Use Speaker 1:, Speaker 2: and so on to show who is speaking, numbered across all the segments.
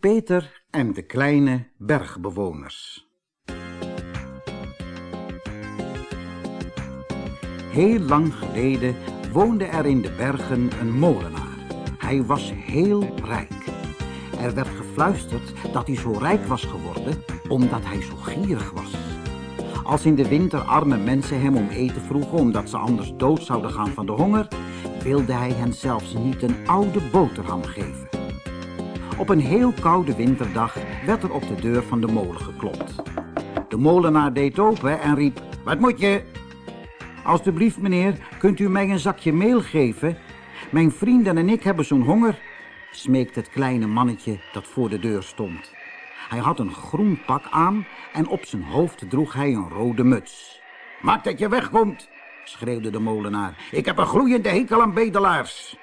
Speaker 1: Peter en de kleine bergbewoners. Heel lang geleden woonde er in de bergen een molenaar. Hij was heel rijk. Er werd gefluisterd dat hij zo rijk was geworden omdat hij zo gierig was. Als in de winter arme mensen hem om eten vroegen omdat ze anders dood zouden gaan van de honger, wilde hij hen zelfs niet een oude boterham geven. Op een heel koude winterdag werd er op de deur van de molen geklopt. De molenaar deed open en riep, wat moet je? Alsjeblieft meneer, kunt u mij een zakje meel geven? Mijn vrienden en ik hebben zo'n honger, smeekte het kleine mannetje dat voor de deur stond. Hij had een groen pak aan en op zijn hoofd droeg hij een rode muts. Maak dat je wegkomt, schreeuwde de molenaar. Ik heb een gloeiende hekel aan bedelaars.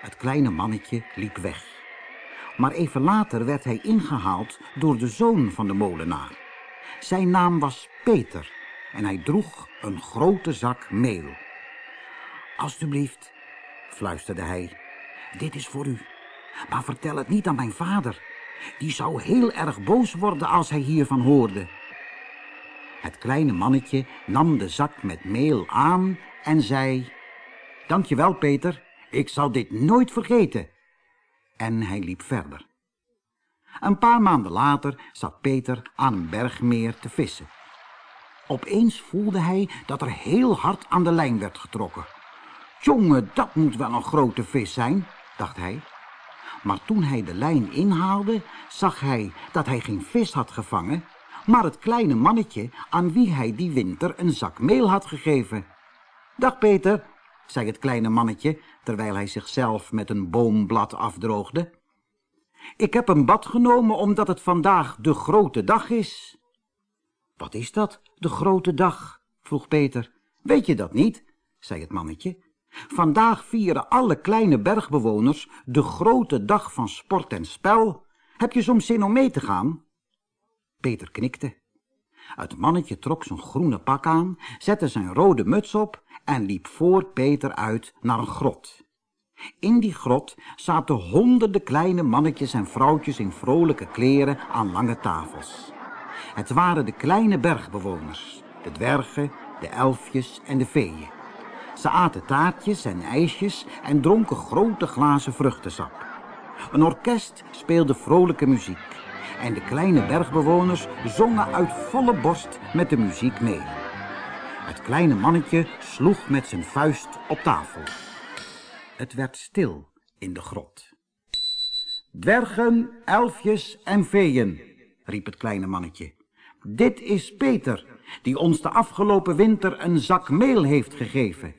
Speaker 1: Het kleine mannetje liep weg. Maar even later werd hij ingehaald door de zoon van de molenaar. Zijn naam was Peter en hij droeg een grote zak meel. Alsjeblieft, fluisterde hij, dit is voor u. Maar vertel het niet aan mijn vader. Die zou heel erg boos worden als hij hiervan hoorde. Het kleine mannetje nam de zak met meel aan en zei... Dankjewel, Peter. Ik zal dit nooit vergeten. En hij liep verder. Een paar maanden later zat Peter aan een bergmeer te vissen. Opeens voelde hij dat er heel hard aan de lijn werd getrokken. Jongen, dat moet wel een grote vis zijn, dacht hij. Maar toen hij de lijn inhaalde, zag hij dat hij geen vis had gevangen, maar het kleine mannetje aan wie hij die winter een zak meel had gegeven. Dag Peter, zei het kleine mannetje, terwijl hij zichzelf met een boomblad afdroogde. Ik heb een bad genomen omdat het vandaag de grote dag is. Wat is dat, de grote dag? vroeg Peter. Weet je dat niet? zei het mannetje. Vandaag vieren alle kleine bergbewoners de grote dag van sport en spel. Heb je soms zin om mee te gaan? Peter knikte. Het mannetje trok zijn groene pak aan, zette zijn rode muts op en liep voor Peter uit naar een grot. In die grot zaten honderden kleine mannetjes en vrouwtjes in vrolijke kleren aan lange tafels. Het waren de kleine bergbewoners, de dwergen, de elfjes en de veeën. Ze aten taartjes en ijsjes en dronken grote glazen vruchtensap. Een orkest speelde vrolijke muziek en de kleine bergbewoners zongen uit volle borst met de muziek mee. Het kleine mannetje sloeg met zijn vuist op tafel. Het werd stil in de grot. Dwergen, elfjes en veeën, riep het kleine mannetje. Dit is Peter, die ons de afgelopen winter een zak meel heeft gegeven.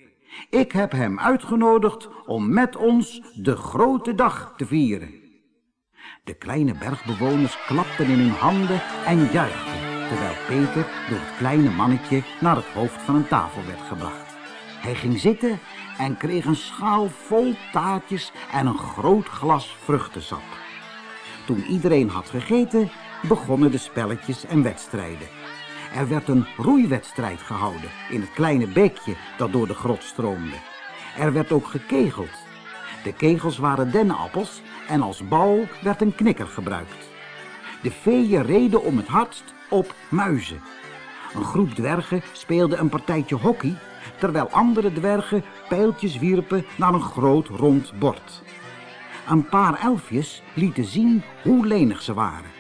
Speaker 1: Ik heb hem uitgenodigd om met ons de grote dag te vieren. De kleine bergbewoners klapten in hun handen en juichten, terwijl Peter door het kleine mannetje naar het hoofd van een tafel werd gebracht. Hij ging zitten en kreeg een schaal vol taartjes en een groot glas vruchtensap. Toen iedereen had gegeten, begonnen de spelletjes en wedstrijden. Er werd een roeiwedstrijd gehouden in het kleine beekje dat door de grot stroomde. Er werd ook gekegeld. De kegels waren dennenappels en als bal werd een knikker gebruikt. De veeën reden om het hardst op muizen. Een groep dwergen speelde een partijtje hockey, terwijl andere dwergen pijltjes wierpen naar een groot rond bord. Een paar elfjes lieten zien hoe lenig ze waren.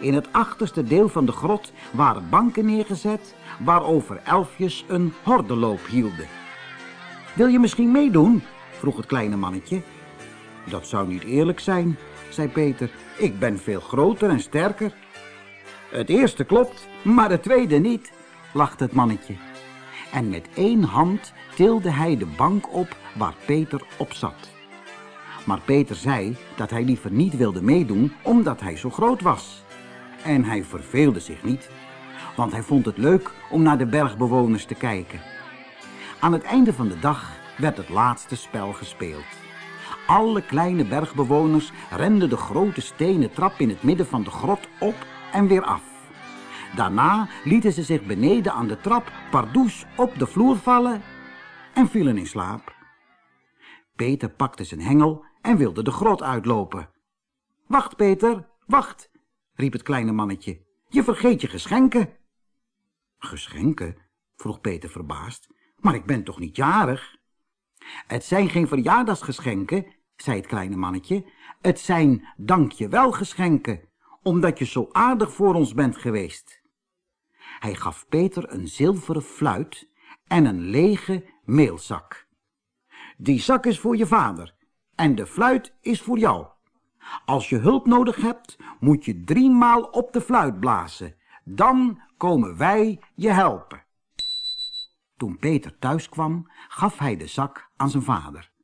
Speaker 1: In het achterste deel van de grot waren banken neergezet waarover elfjes een hordenloop hielden. Wil je misschien meedoen? vroeg het kleine mannetje. Dat zou niet eerlijk zijn, zei Peter. Ik ben veel groter en sterker. Het eerste klopt, maar het tweede niet, lachte het mannetje. En met één hand tilde hij de bank op waar Peter op zat. Maar Peter zei dat hij liever niet wilde meedoen omdat hij zo groot was. En hij verveelde zich niet, want hij vond het leuk om naar de bergbewoners te kijken. Aan het einde van de dag werd het laatste spel gespeeld. Alle kleine bergbewoners renden de grote stenen trap in het midden van de grot op en weer af. Daarna lieten ze zich beneden aan de trap pardoes op de vloer vallen en vielen in slaap. Peter pakte zijn hengel en wilde de grot uitlopen. Wacht, Peter, wacht, riep het kleine mannetje. Je vergeet je geschenken. Geschenken? vroeg Peter verbaasd. Maar ik ben toch niet jarig? Het zijn geen verjaardagsgeschenken, zei het kleine mannetje. Het zijn dankjewel geschenken, omdat je zo aardig voor ons bent geweest. Hij gaf Peter een zilveren fluit en een lege meelzak. Die zak is voor je vader en de fluit is voor jou. Als je hulp nodig hebt, moet je driemaal op de fluit blazen. Dan komen wij je helpen. Toen Peter thuis kwam, gaf hij de zak aan zijn vader.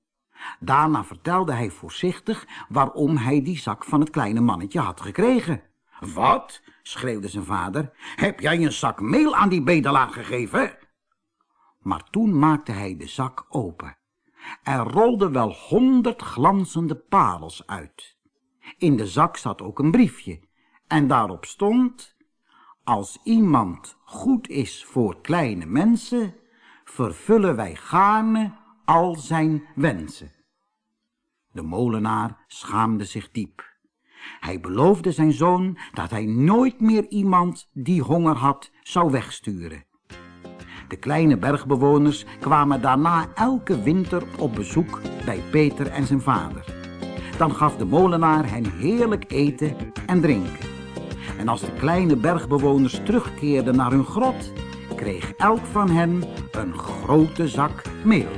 Speaker 1: Daarna vertelde hij voorzichtig waarom hij die zak van het kleine mannetje had gekregen. Wat? schreeuwde zijn vader. Heb jij een zak meel aan die bedelaar gegeven? Maar toen maakte hij de zak open. Er rolden wel honderd glanzende parels uit. In de zak zat ook een briefje en daarop stond... Als iemand goed is voor kleine mensen, vervullen wij gaarne al zijn wensen. De molenaar schaamde zich diep. Hij beloofde zijn zoon dat hij nooit meer iemand die honger had zou wegsturen. De kleine bergbewoners kwamen daarna elke winter op bezoek bij Peter en zijn vader. Dan gaf de molenaar hen heerlijk eten en drinken. En als de kleine bergbewoners terugkeerden naar hun grot, kreeg elk van hen een grote zak meel.